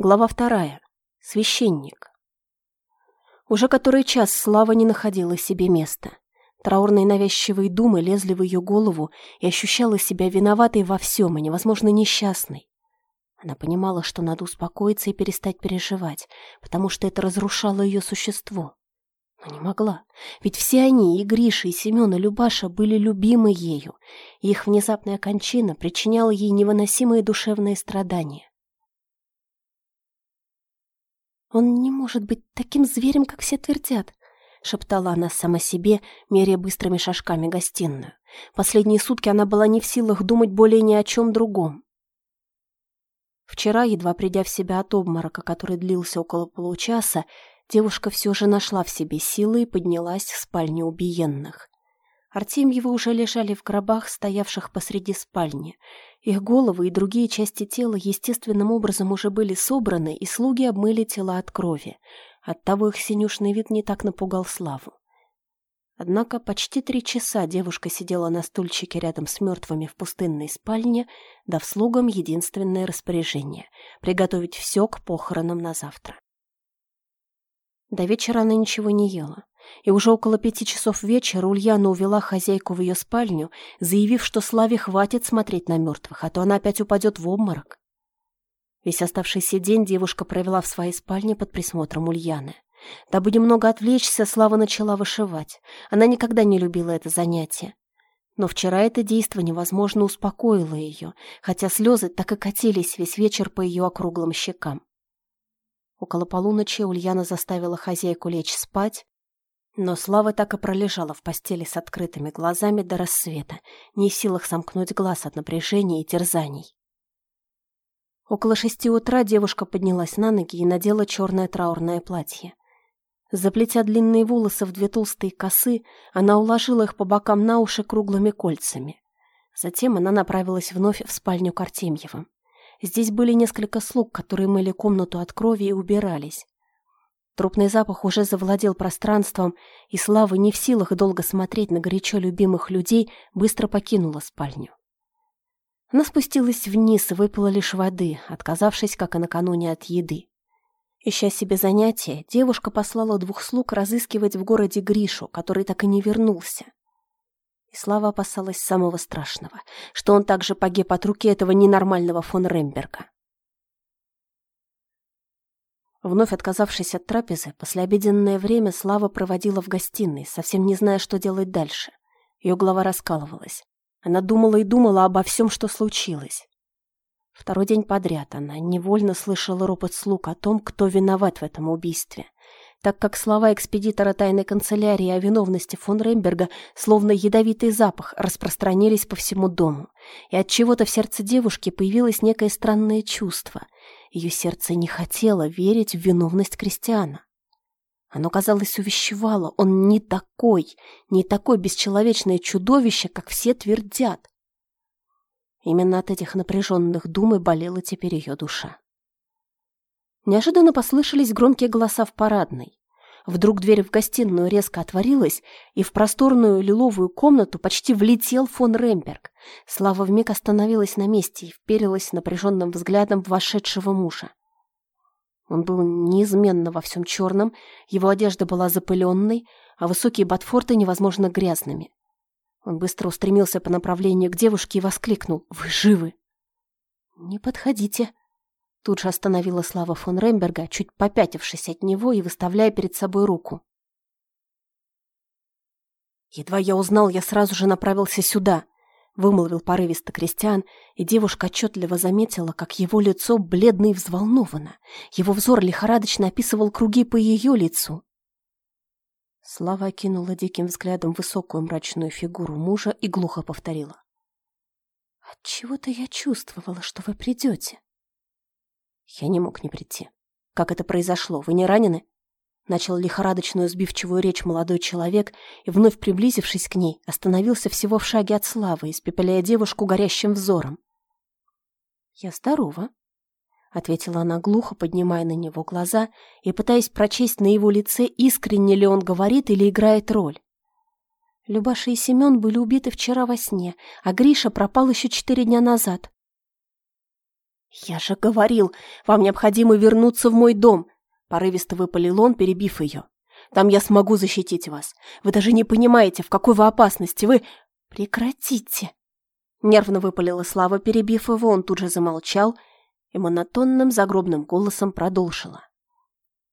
Глава вторая. Священник. Уже который час Слава не находила себе места. Траурные навязчивые думы лезли в ее голову и ощущала себя виноватой во всем и невозможно несчастной. Она понимала, что надо успокоиться и перестать переживать, потому что это разрушало ее существо. Но не могла, ведь все они, и Гриша, и Семен, и Любаша, были любимы ею, и их внезапная кончина причиняла ей невыносимые душевные страдания. «Он не может быть таким зверем, как все твердят», — шептала она сама себе, меряя быстрыми шажками гостиную. Последние сутки она была не в силах думать более ни о чем другом. Вчера, едва придя в себя от обморока, который длился около получаса, девушка все же нашла в себе силы и поднялась в спальню убиенных. Артемьевы уже лежали в гробах, стоявших посреди спальни. Их головы и другие части тела естественным образом уже были собраны, и слуги обмыли тела от крови. Оттого их синюшный вид не так напугал Славу. Однако почти три часа девушка сидела на стульчике рядом с мертвыми в пустынной спальне, дав слугам единственное распоряжение — приготовить все к похоронам на завтра. До вечера она ничего не ела, и уже около пяти часов вечера Ульяна увела хозяйку в ее спальню, заявив, что Славе хватит смотреть на мертвых, а то она опять упадет в обморок. Весь оставшийся день девушка провела в своей спальне под присмотром Ульяны. Дабы немного отвлечься, Слава начала вышивать. Она никогда не любила это занятие. Но вчера это действо невозможно успокоило ее, хотя слезы так и катились весь вечер по ее округлым щекам. Около полуночи Ульяна заставила хозяйку лечь спать, но Слава так и пролежала в постели с открытыми глазами до рассвета, не в силах сомкнуть глаз от напряжения и терзаний. Около шести утра девушка поднялась на ноги и надела черное траурное платье. Заплетя длинные волосы в две толстые косы, она уложила их по бокам на уши круглыми кольцами. Затем она направилась вновь в спальню к Артемьевым. Здесь были несколько слуг, которые мыли комнату от крови и убирались. Трупный запах уже завладел пространством, и Слава, не в силах долго смотреть на горячо любимых людей, быстро покинула спальню. Она спустилась вниз и выпила лишь воды, отказавшись, как и накануне, от еды. Ища себе занятия, девушка послала двух слуг разыскивать в городе Гришу, который так и не вернулся. И Слава опасалась самого страшного, что он также погиб от руки этого ненормального фон Ремберга. Вновь отказавшись от трапезы, послеобеденное время Слава проводила в гостиной, совсем не зная, что делать дальше. Ее голова раскалывалась. Она думала и думала обо всем, что случилось. Второй день подряд она невольно слышала ропот слуг о том, кто виноват в этом убийстве так как слова экспедитора тайной канцелярии о виновности фон Ремберга словно ядовитый запах распространились по всему дому, и от чего-то в сердце девушки появилось некое странное чувство. Ее сердце не хотело верить в виновность Кристиана. Оно, казалось, увещевало. Он не такой, не такое бесчеловечное чудовище, как все твердят. Именно от этих напряженных дум и болела теперь ее душа. Неожиданно послышались громкие голоса в парадной. Вдруг дверь в гостиную резко отворилась, и в просторную лиловую комнату почти влетел фон Ремберг. Слава вмиг остановилась на месте и вперилась напряженным взглядом вошедшего мужа. Он был неизменно во всем черном, его одежда была запыленной, а высокие ботфорты невозможно грязными. Он быстро устремился по направлению к девушке и воскликнул «Вы живы!» «Не подходите!» Тут же остановила Слава фон Ремберга, чуть попятившись от него и выставляя перед собой руку. «Едва я узнал, я сразу же направился сюда», — вымолвил порывисто Кристиан, и девушка отчетливо заметила, как его лицо бледно и взволновано. Его взор лихорадочно описывал круги по ее лицу. Слава окинула диким взглядом высокую мрачную фигуру мужа и глухо повторила. «Отчего-то я чувствовала, что вы придете». Я не мог не прийти. Как это произошло? Вы не ранены? Начал лихорадочную сбивчивую речь молодой человек и, вновь приблизившись к ней, остановился всего в шаге от славы, испепеляя девушку горящим взором. «Я здорова», — ответила она глухо, поднимая на него глаза и пытаясь прочесть на его лице, искренне ли он говорит или играет роль. Любаша и Семен были убиты вчера во сне, а Гриша пропал еще четыре дня назад. «Я же говорил, вам необходимо вернуться в мой дом!» Порывисто выпалил он, перебив ее. «Там я смогу защитить вас. Вы даже не понимаете, в какой вы опасности. Вы...» «Прекратите!» Нервно выпалила Слава, перебив его, он тут же замолчал и монотонным загробным голосом продолжила.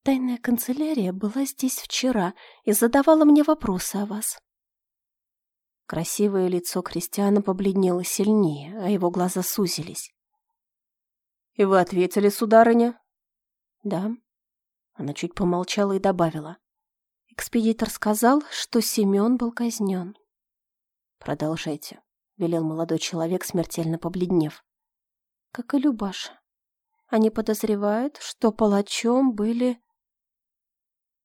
«Тайная канцелярия была здесь вчера и задавала мне вопросы о вас. Красивое лицо Кристиана побледнело сильнее, а его глаза сузились. «И вы ответили, сударыня?» «Да». Она чуть помолчала и добавила. Экспедитор сказал, что Семен был казнен. «Продолжайте», — велел молодой человек, смертельно побледнев. «Как и Любаша. Они подозревают, что палачом были...»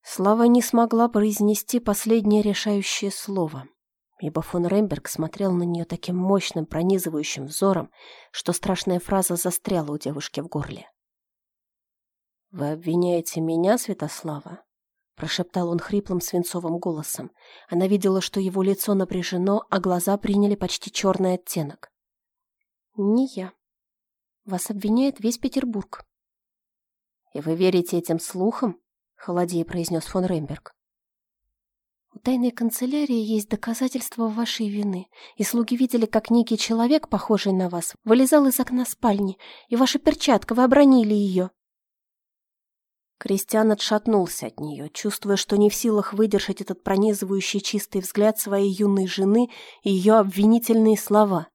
Слава не смогла произнести последнее решающее слово ибо фон Ремберг смотрел на нее таким мощным, пронизывающим взором, что страшная фраза застряла у девушки в горле. «Вы обвиняете меня, Святослава?» прошептал он хриплым свинцовым голосом. Она видела, что его лицо напряжено, а глаза приняли почти черный оттенок. «Не я. Вас обвиняет весь Петербург». «И вы верите этим слухам?» — холодея произнес фон Ремберг. У тайной канцелярии есть доказательства вашей вины, и слуги видели, как некий человек, похожий на вас, вылезал из окна спальни, и ваша перчатка, вы обронили ее. Кристиан отшатнулся от нее, чувствуя, что не в силах выдержать этот пронизывающий чистый взгляд своей юной жены и ее обвинительные слова.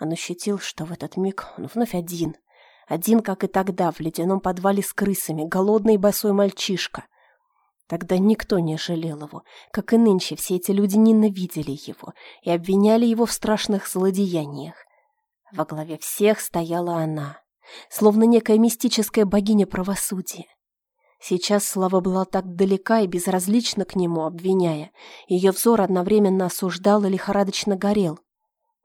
Он ощутил, что в этот миг он вновь один. Один, как и тогда, в ледяном подвале с крысами, голодный босой мальчишка — Тогда никто не жалел его, как и нынче все эти люди ненавидели его и обвиняли его в страшных злодеяниях. Во главе всех стояла она, словно некая мистическая богиня правосудия. Сейчас Слава была так далека и безразлична к нему, обвиняя. Ее взор одновременно осуждал и лихорадочно горел.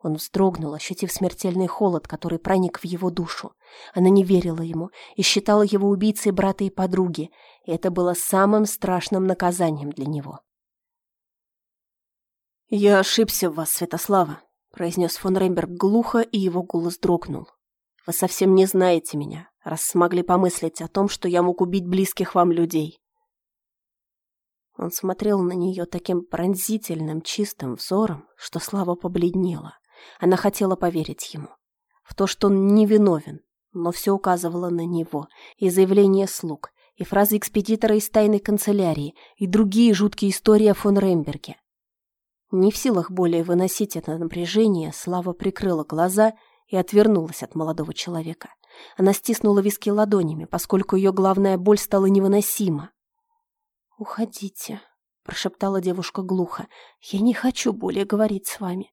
Он вздрогнул, ощутив смертельный холод, который проник в его душу. Она не верила ему и считала его убийцей брата и подруги, это было самым страшным наказанием для него. «Я ошибся в вас, Святослава», — произнес фон Ремберг глухо, и его голос дрогнул. «Вы совсем не знаете меня, раз смогли помыслить о том, что я мог убить близких вам людей». Он смотрел на нее таким пронзительным, чистым взором, что Слава побледнела. Она хотела поверить ему. В то, что он невиновен, но все указывало на него. И заявление слуг, и фразы экспедитора из тайной канцелярии, и другие жуткие истории о фон Ремберге. Не в силах более выносить это напряжение, Слава прикрыла глаза и отвернулась от молодого человека. Она стиснула виски ладонями, поскольку ее главная боль стала невыносима. «Уходите», — прошептала девушка глухо. «Я не хочу более говорить с вами.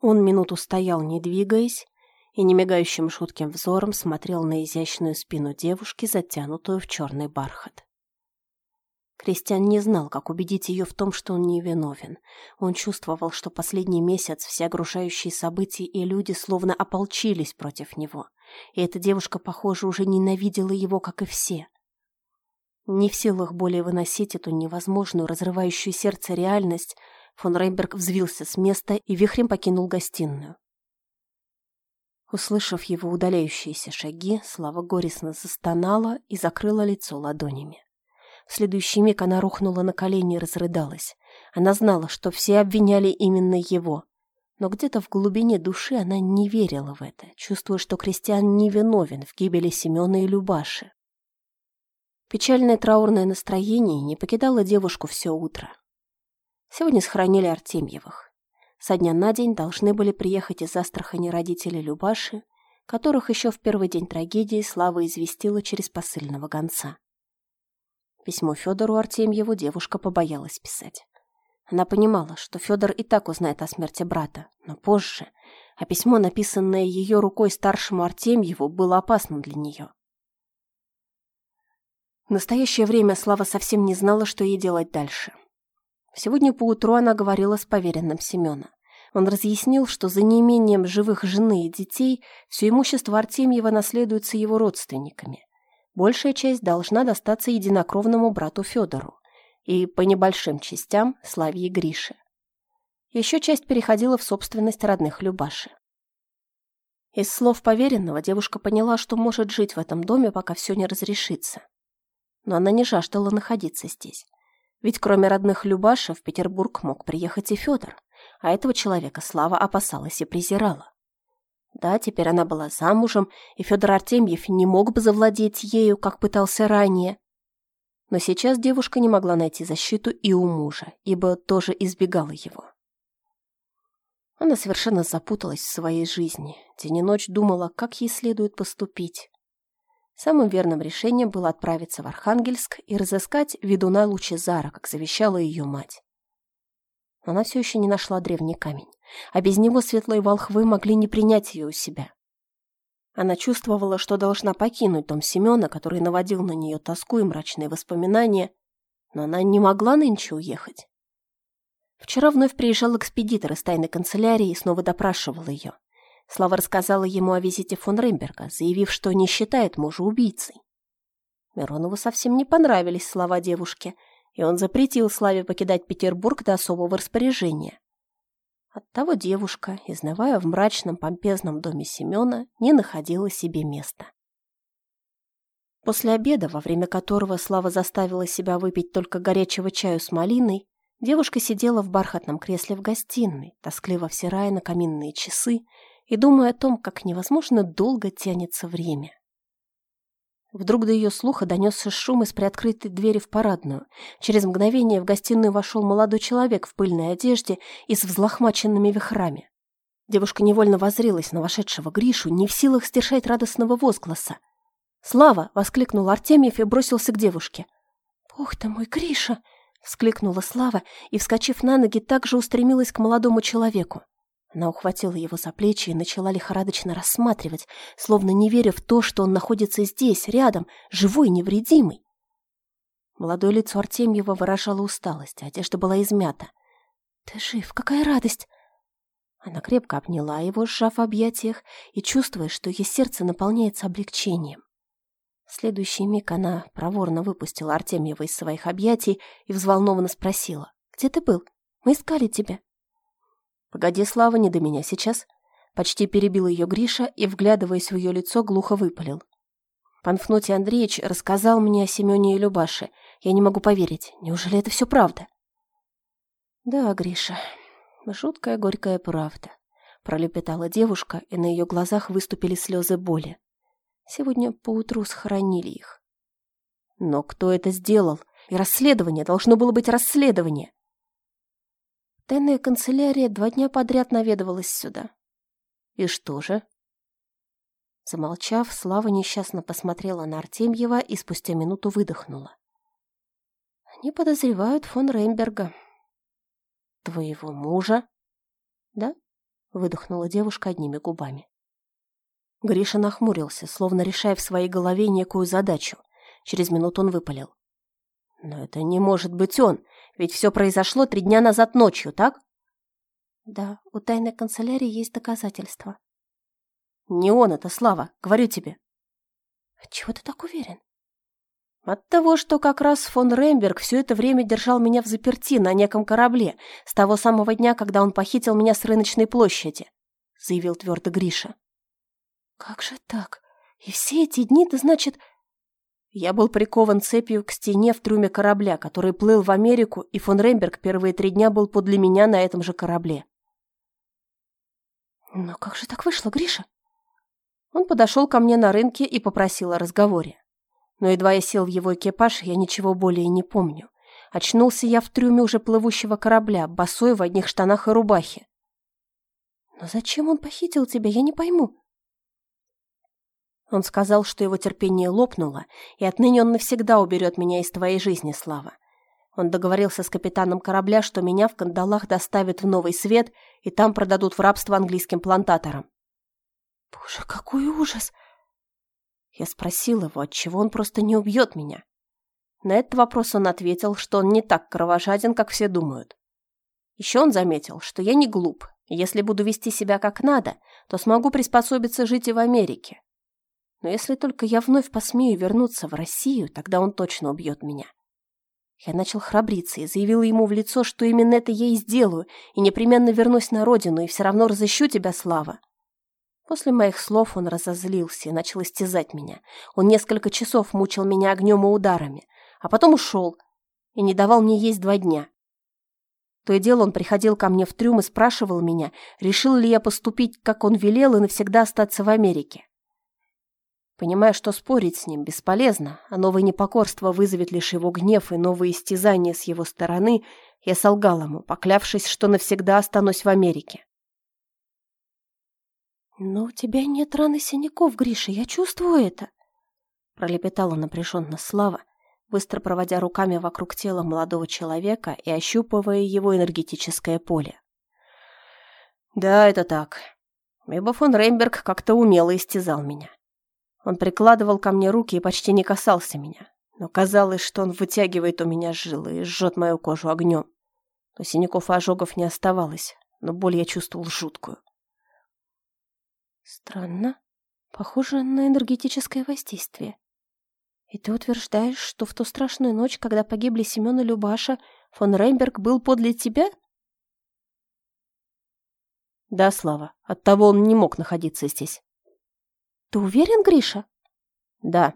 Он минуту стоял, не двигаясь, и немигающим шутким взором смотрел на изящную спину девушки, затянутую в черный бархат. Кристиан не знал, как убедить ее в том, что он не виновен. Он чувствовал, что последний месяц все окружающие события и люди словно ополчились против него, и эта девушка, похоже, уже ненавидела его, как и все. Не в силах более выносить эту невозможную, разрывающую сердце реальность, Фон Рейнберг взвился с места и вихрем покинул гостиную. Услышав его удаляющиеся шаги, Слава горестно застонала и закрыла лицо ладонями. В следующий миг она рухнула на колени и разрыдалась. Она знала, что все обвиняли именно его. Но где-то в глубине души она не верила в это, чувствуя, что Кристиан невиновен в гибели Семена и Любаши. Печальное траурное настроение не покидало девушку все утро. Сегодня схоронили Артемьевых. Со дня на день должны были приехать из Астрахани родители Любаши, которых еще в первый день трагедии Слава известила через посыльного гонца. Письмо Федору Артемьеву девушка побоялась писать. Она понимала, что Федор и так узнает о смерти брата, но позже, а письмо, написанное ее рукой старшему Артемьеву, было опасным для нее. В настоящее время Слава совсем не знала, что ей делать дальше. Сегодня поутру она говорила с поверенным Семена. Он разъяснил, что за неимением живых жены и детей все имущество Артемьева наследуется его родственниками. Большая часть должна достаться единокровному брату Федору и по небольшим частям Славье Грише. Еще часть переходила в собственность родных Любаши. Из слов поверенного девушка поняла, что может жить в этом доме, пока все не разрешится. Но она не жаждала находиться здесь. Ведь кроме родных Любаша в Петербург мог приехать и Федор, а этого человека Слава опасалась и презирала. Да, теперь она была замужем, и Федор Артемьев не мог бы завладеть ею, как пытался ранее. Но сейчас девушка не могла найти защиту и у мужа, ибо тоже избегала его. Она совершенно запуталась в своей жизни, день и ночь думала, как ей следует поступить. Самым верным решением было отправиться в Архангельск и разыскать ведуна Лучезара, как завещала ее мать. Но она все еще не нашла древний камень, а без него светлые волхвы могли не принять ее у себя. Она чувствовала, что должна покинуть дом Семена, который наводил на нее тоску и мрачные воспоминания, но она не могла нынче уехать. Вчера вновь приезжал экспедитор из тайной канцелярии и снова допрашивал ее. Слава рассказала ему о визите фон Ремберга, заявив, что не считает мужа убийцей. Миронову совсем не понравились слова девушки, и он запретил Славе покидать Петербург до особого распоряжения. Оттого девушка, изнывая в мрачном помпезном доме Семена, не находила себе места. После обеда, во время которого Слава заставила себя выпить только горячего чаю с малиной, девушка сидела в бархатном кресле в гостиной, тоскливо всирая на каминные часы и думая о том, как невозможно долго тянется время. Вдруг до ее слуха донесся шум из приоткрытой двери в парадную. Через мгновение в гостиную вошел молодой человек в пыльной одежде и с взлохмаченными вихрами. Девушка невольно возрилась на вошедшего Гришу, не в силах сдержать радостного возгласа. «Слава!» — воскликнул Артемьев и бросился к девушке. «Бог ты мой, Гриша!» — вскликнула Слава и, вскочив на ноги, также устремилась к молодому человеку. Она ухватила его за плечи и начала лихорадочно рассматривать, словно не веря в то, что он находится здесь, рядом, живой, невредимый. Молодое лицо Артемьева выражало усталость, а одежда была измята. «Ты жив! Какая радость!» Она крепко обняла его, сжав в объятиях, и чувствуя, что ее сердце наполняется облегчением. В следующий миг она проворно выпустила Артемьева из своих объятий и взволнованно спросила. «Где ты был? Мы искали тебя». «Погоди, Слава, не до меня сейчас». Почти перебил ее Гриша и, вглядываясь в ее лицо, глухо выпалил. Панфнутий Андреевич рассказал мне о Семене и Любаше. Я не могу поверить. Неужели это все правда? Да, Гриша, жуткая горькая правда. Пролепетала девушка, и на ее глазах выступили слезы боли. Сегодня поутру схоронили их. Но кто это сделал? И расследование, должно было быть расследование. Тайная канцелярия два дня подряд наведывалась сюда. И что же? Замолчав, Слава несчастно посмотрела на Артемьева и спустя минуту выдохнула. Они подозревают фон Рейнберга. Твоего мужа? Да? Выдохнула девушка одними губами. Гриша нахмурился, словно решая в своей голове некую задачу. Через минуту он выпалил. «Но это не может быть он, ведь все произошло три дня назад ночью, так?» «Да, у тайной канцелярии есть доказательства». «Не он это, Слава, говорю тебе». «Чего ты так уверен?» «От того, что как раз фон Ремберг все это время держал меня в заперти на неком корабле, с того самого дня, когда он похитил меня с рыночной площади», заявил твердо Гриша. «Как же так? И все эти дни, ты, значит, я был прикован цепью к стене в трюме корабля, который плыл в Америку, и фон Ремберг первые три дня был подле меня на этом же корабле. Но как же так вышло, Гриша? Он подошел ко мне на рынке и попросил о разговоре. Но едва я сел в его экипаж, я ничего более не помню. Очнулся я в трюме уже плывущего корабля, босой в одних штанах и рубахе. Но зачем он похитил тебя, я не пойму. Он сказал, что его терпение лопнуло, и отныне он навсегда уберет меня из твоей жизни, Слава. Он договорился с капитаном корабля, что меня в кандалах доставят в Новый Свет и там продадут в рабство английским плантаторам. Боже, какой ужас! Я спросил его, отчего он просто не убьет меня. На этот вопрос он ответил, что он не так кровожаден, как все думают. Еще он заметил, что я не глуп, если буду вести себя как надо, то смогу приспособиться жить и в Америке. Но если только я вновь посмею вернуться в Россию, тогда он точно убьет меня. Я начал храбриться и заявил ему в лицо, что именно это я и сделаю, и непременно вернусь на родину, и все равно разыщу тебя, Слава. После моих слов он разозлился и начал истязать меня. Он несколько часов мучил меня огнем и ударами, а потом ушел и не давал мне есть два дня. То и дело он приходил ко мне в трюм и спрашивал меня, решил ли я поступить, как он велел, и навсегда остаться в Америке. Понимая, что спорить с ним бесполезно, а новое непокорство вызовет лишь его гнев и новые истязания с его стороны, я солгал ему, поклявшись, что навсегда останусь в Америке. «Но у тебя нет раны синяков, Гриша, я чувствую это!» Пролепетала напряженно Слава, быстро проводя руками вокруг тела молодого человека и ощупывая его энергетическое поле. «Да, это так. Ибо фон Рейнберг как-то умело истязал меня. Он прикладывал ко мне руки и почти не касался меня, но казалось, что он вытягивает у меня жилы и жжет мою кожу огнем. Но синяков и ожогов не оставалось, но боль я чувствовал жуткую. Странно. Похоже на энергетическое воздействие. И ты утверждаешь, что в ту страшную ночь, когда погибли Семен и Любаша, фон Рейнберг был подле тебя? Да, Слава, оттого он не мог находиться здесь. Ты уверен, Гриша? Да.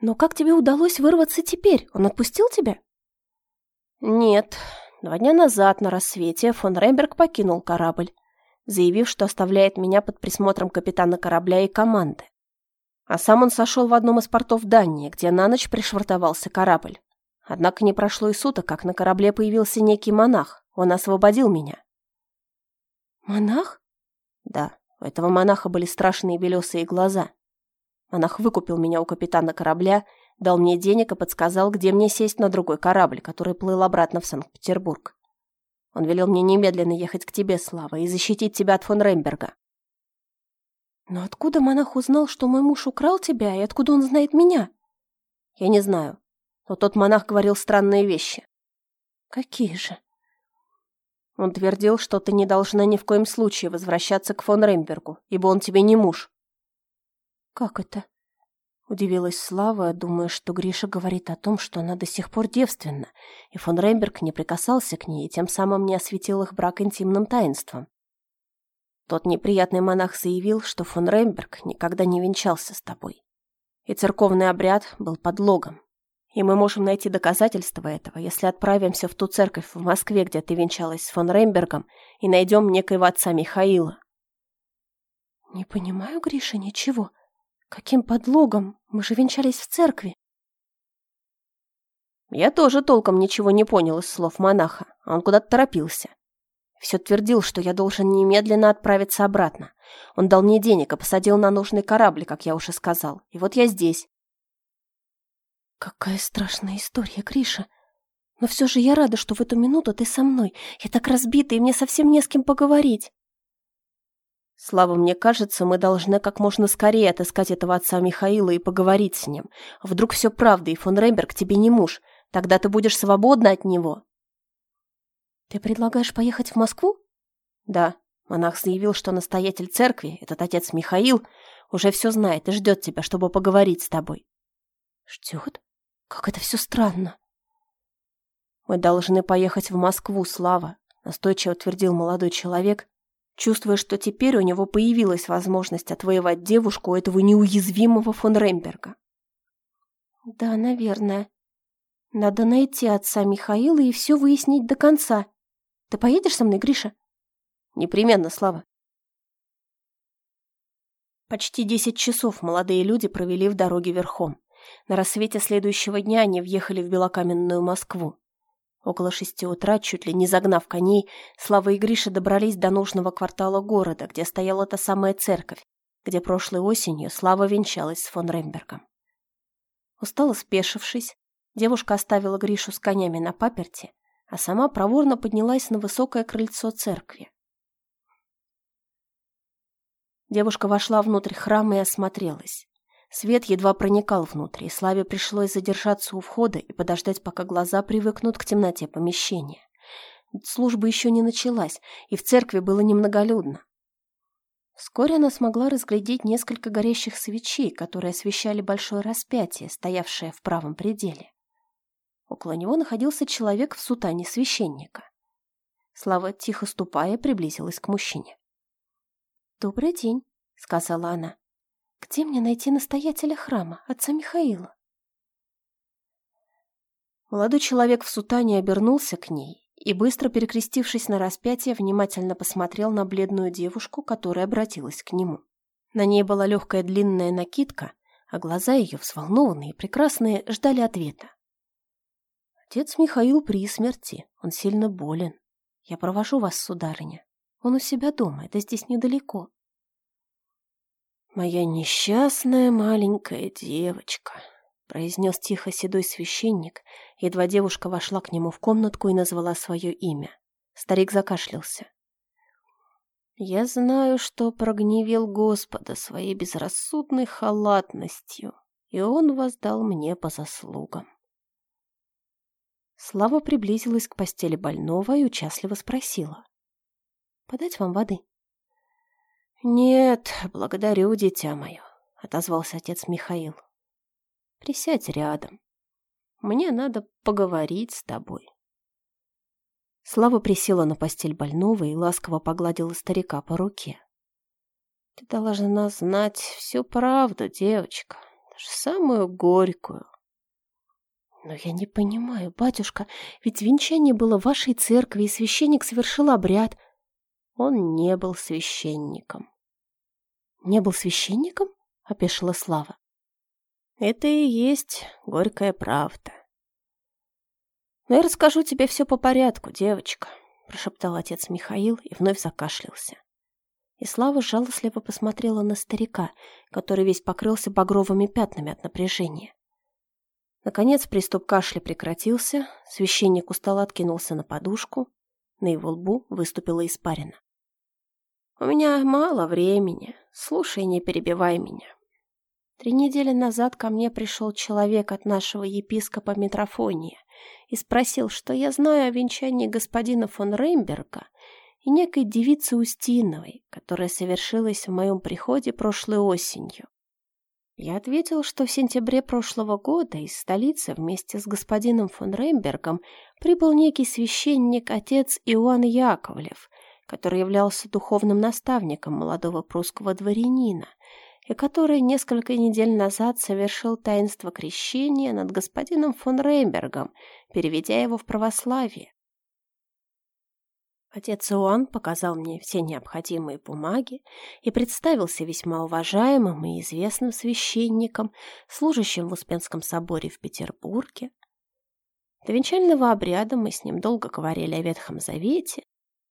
Но как тебе удалось вырваться теперь? Он отпустил тебя? Нет. Два дня назад на рассвете фон Рейнберг покинул корабль, заявив, что оставляет меня под присмотром капитана корабля и команды. А сам он сошел в одном из портов Дании, где на ночь пришвартовался корабль. Однако не прошло и суток, как на корабле появился некий монах. Он освободил меня. Монах? Да, у этого монаха были страшные белесые глаза. Монах выкупил меня у капитана корабля, дал мне денег и подсказал, где мне сесть на другой корабль, который плыл обратно в Санкт-Петербург. Он велел мне немедленно ехать к тебе, Слава, и защитить тебя от фон Ремберга. Но откуда монах узнал, что мой муж украл тебя, и откуда он знает меня? Я не знаю. Но тот монах говорил странные вещи. Какие же? Он твердил, что ты не должна ни в коем случае возвращаться к фон Рембергу, ибо он тебе не муж. Как это? Удивилась Слава, думая, что Гриша говорит о том, что она до сих пор девственна, и фон Ремберг не прикасался к ней и тем самым не осветил их брак интимным таинством. Тот неприятный монах заявил, что фон Ремберг никогда не венчался с тобой. И церковный обряд был подлогом. И мы можем найти доказательства этого, если отправимся в ту церковь в Москве, где ты венчалась с фон Рембергом, и найдем некоего отца Михаила. Не понимаю, Гриша, ничего. Каким подлогом? Мы же венчались в церкви. Я тоже толком ничего не понял из слов монаха. Он куда-то торопился. Все твердил, что я должен немедленно отправиться обратно. Он дал мне денег и посадил на нужный корабль, как я уже сказал. И вот я здесь. Какая страшная история, Гриша. Но все же я рада, что в эту минуту ты со мной. Я так разбита, и мне совсем не с кем поговорить. Слава, мне кажется, мы должны как можно скорее отыскать этого отца Михаила и поговорить с ним. Вдруг все правда, и фон Ремберг тебе не муж. Тогда ты будешь свободна от него. «Ты предлагаешь поехать в Москву?» «Да». Монах заявил, что настоятель церкви, этот отец Михаил, уже все знает и ждет тебя, чтобы поговорить с тобой. «Ждет? Как это все странно!» «Мы должны поехать в Москву, Слава», — настойчиво твердил молодой человек, чувствуя, что теперь у него появилась возможность отвоевать девушку у этого неуязвимого фон Ремберга. «Да, наверное. Надо найти отца Михаила и все выяснить до конца», ты поедешь со мной, Гриша? Непременно, Слава. Почти десять часов молодые люди провели в дороге верхом. На рассвете следующего дня они въехали в белокаменную Москву. Около шести утра, чуть ли не загнав коней, Слава и Гриша добрались до нужного квартала города, где стояла та самая церковь, где прошлой осенью Слава венчалась с фон Рембергом. Устало спешившись, девушка оставила Гришу с конями на паперти а сама проворно поднялась на высокое крыльцо церкви. Девушка вошла внутрь храма и осмотрелась. Свет едва проникал внутрь, и Славе пришлось задержаться у входа и подождать, пока глаза привыкнут к темноте помещения. Служба еще не началась, и в церкви было немноголюдно. Вскоре она смогла разглядеть несколько горящих свечей, которые освещали большое распятие, стоявшее в правом пределе. Около него находился человек в сутане священника. Слава, тихо ступая, приблизилась к мужчине. «Добрый день», — сказала она. «Где мне найти настоятеля храма, отца Михаила?» Молодой человек в сутане обернулся к ней и, быстро перекрестившись на распятие, внимательно посмотрел на бледную девушку, которая обратилась к нему. На ней была легкая длинная накидка, а глаза ее, взволнованные и прекрасные, ждали ответа. «Отец Михаил при смерти, он сильно болен. Я провожу вас, сударыня. Он у себя дома, это здесь недалеко». «Моя несчастная маленькая девочка», — произнес тихо седой священник, едва девушка вошла к нему в комнатку и назвала свое имя. Старик закашлялся. «Я знаю, что прогневил Господа своей безрассудной халатностью, и Он воздал мне по заслугам». Слава приблизилась к постели больного и участливо спросила. «Подать вам воды?» «Нет, благодарю, дитя мое», — отозвался отец Михаил. «Присядь рядом. Мне надо поговорить с тобой». Слава присела на постель больного и ласково погладила старика по руке. «Ты должна знать всю правду, девочка, даже самую горькую». «Но я не понимаю, батюшка, ведь венчание было в вашей церкви, и священник совершил обряд», он не был священником. «Не был священником?» — опешила Слава. «Это и есть горькая правда». «Но я расскажу тебе все по порядку, девочка», — прошептал отец Михаил и вновь закашлялся. И Слава жалостливо посмотрела на старика, который весь покрылся багровыми пятнами от напряжения. Наконец приступ кашля прекратился, священник устало откинулся на подушку, на его лбу выступила испарина. «У меня мало времени. Слушай, не перебивай меня. Три недели назад ко мне пришел человек от нашего епископа Митрофония и спросил, что я знаю о венчании господина фон Реймберга и некой девицы Устиновой, которая совершилась в моем приходе прошлой осенью. Я ответил, что в сентябре прошлого года из столицы вместе с господином фон Реймбергом прибыл некий священник, отец Иоанн Яковлев, который являлся духовным наставником молодого прусского дворянина, и который несколько недель назад совершил таинство крещения над господином фон Реймбергом, переведя его в православие. Отец Иоанн показал мне все необходимые бумаги и представился весьма уважаемым и известным священником, служащим в Успенском соборе в Петербурге. До венчального обряда мы с ним долго говорили о Ветхом Завете,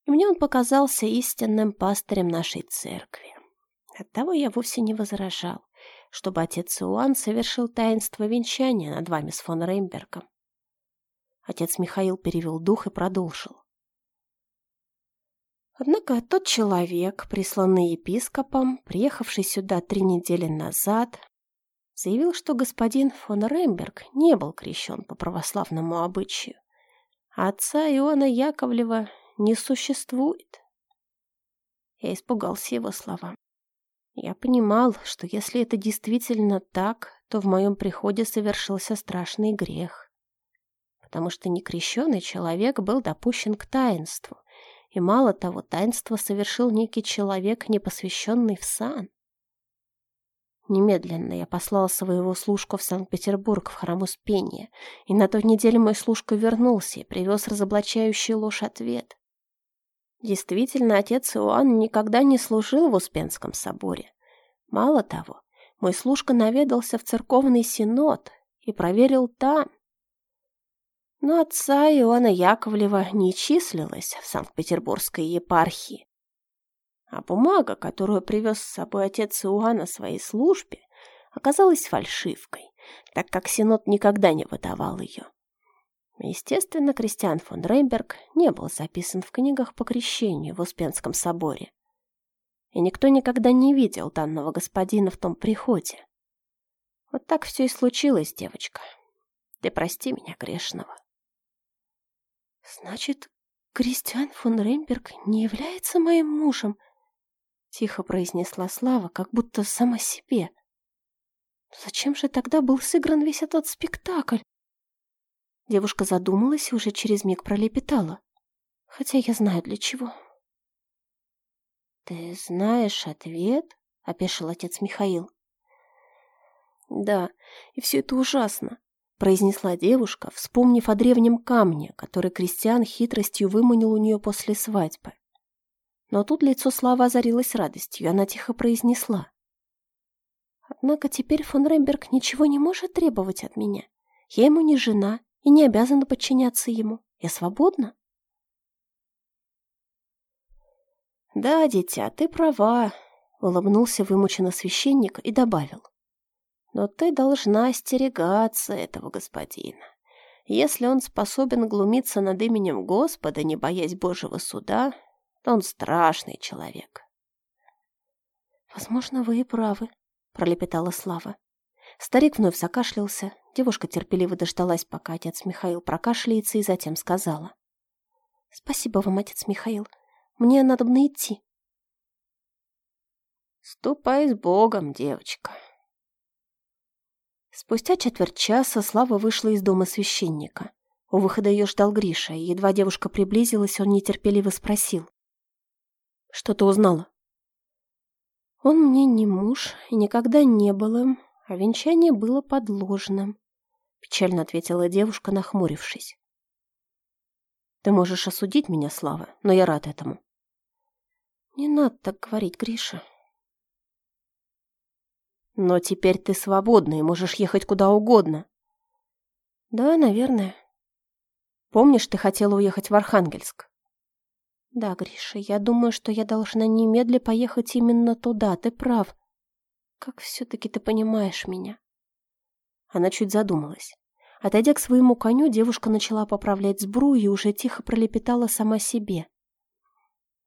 и мне он показался истинным пастырем нашей церкви. Оттого я вовсе не возражал, чтобы отец Иоанн совершил таинство венчания над вами с фон Реймбергом. Отец Михаил перевел дух и продолжил. Однако тот человек, присланный епископом, приехавший сюда три недели назад, заявил, что господин фон Ремберг не был крещен по православному обычаю, а отца Иоанна Яковлева не существует. Я испугался его словам. Я понимал, что если это действительно так, то в моем приходе совершился страшный грех. Потому что некрещенный человек был допущен к таинству, и мало того, таинство совершил некий человек, не посвященный в сан. Немедленно я послал своего служку в Санкт-Петербург в храм Успения, и на той неделе мой служка вернулся и привез разоблачающий ложь ответ. Действительно, отец Иоанн никогда не служил в Успенском соборе. Мало того, мой служка наведался в церковный синод и проверил там. Но отца Иоанна Яковлева не числилось в Санкт-Петербургской епархии. А бумага, которую привез с собой отец Иоанна своей службе, оказалась фальшивкой, так как Синод никогда не выдавал ее. Естественно, Кристиан фон Рейнберг не был записан в книгах по крещению в Успенском соборе. И никто никогда не видел данного господина в том приходе. Вот так все и случилось, девочка. Ты прости меня, грешного. Значит, Кристиан фон Рейнберг не является моим мужем? Тихо произнесла Слава, как будто сама себе. Зачем же тогда был сыгран весь этот спектакль? Девушка задумалась и уже через миг пролепетала. Хотя я знаю для чего. «Ты знаешь ответ?» — опешил отец Михаил. «Да, и все это ужасно», — произнесла девушка, вспомнив о древнем камне, который Кристиан хитростью выманил у нее после свадьбы. Но тут лицо Славы озарилось радостью, и она тихо произнесла. «Однако теперь фон Ремберг ничего не может требовать от меня. Я ему не жена и не обязана подчиняться ему. Я свободна». «Да, дитя, ты права», — улыбнулся вымученно священник и добавил. «Но ты должна остерегаться этого господина. Если он способен глумиться над именем Господа, не боясь Божьего суда, то он страшный человек». «Возможно, вы и правы», — пролепетала Слава. Старик вновь закашлялся. Девушка терпеливо дождалась, пока отец Михаил прокашляется, и затем сказала. «Спасибо вам, отец Михаил. Мне надо бы идти. Ступай с Богом, девочка. Спустя четверть часа Слава вышла из дома священника. У выхода ее ждал Гриша, и едва девушка приблизилась, он нетерпеливо спросил. «Что ты узнала?» «Он мне не муж и никогда не был им, а венчание было подложным», — печально ответила девушка, нахмурившись. «Ты можешь осудить меня, Слава, но я рад этому. «Не надо так говорить, Гриша». «Но теперь ты свободна и можешь ехать куда угодно». «Да, наверное». «Помнишь, ты хотела уехать в Архангельск?» «Да, Гриша, я думаю, что я должна немедля поехать именно туда, ты прав. Как все-таки ты понимаешь меня?» Она чуть задумалась. Отойдя к своему коню, девушка начала поправлять сбру и уже тихо пролепетала сама себе.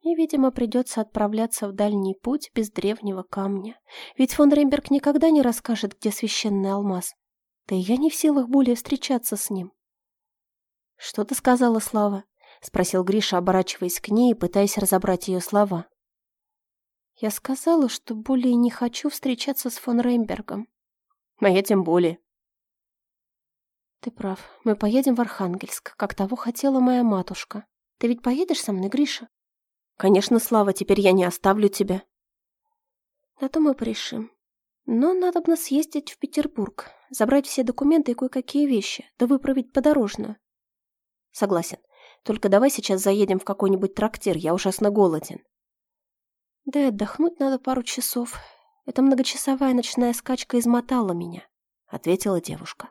И, видимо, придется отправляться в дальний путь без древнего камня. Ведь фон Ремберг никогда не расскажет, где священный алмаз. Да и я не в силах более встречаться с ним. «Что ты сказала, Слава?» — спросил Гриша, оборачиваясь к ней и пытаясь разобрать ее слова. «Я сказала, что более не хочу встречаться с фон Рембергом». «А я тем более». «Ты прав. Мы поедем в Архангельск, как того хотела моя матушка. Ты ведь поедешь со мной, Гриша?» Конечно, Слава, теперь я не оставлю тебя. На то мы порешим. Но надо бы съездить в Петербург, забрать все документы и кое-какие вещи, да выправить подорожную. Согласен. Только давай сейчас заедем в какой-нибудь трактир, я ужасно голоден. Да и отдохнуть надо пару часов. Эта многочасовая ночная скачка измотала меня, ответила девушка.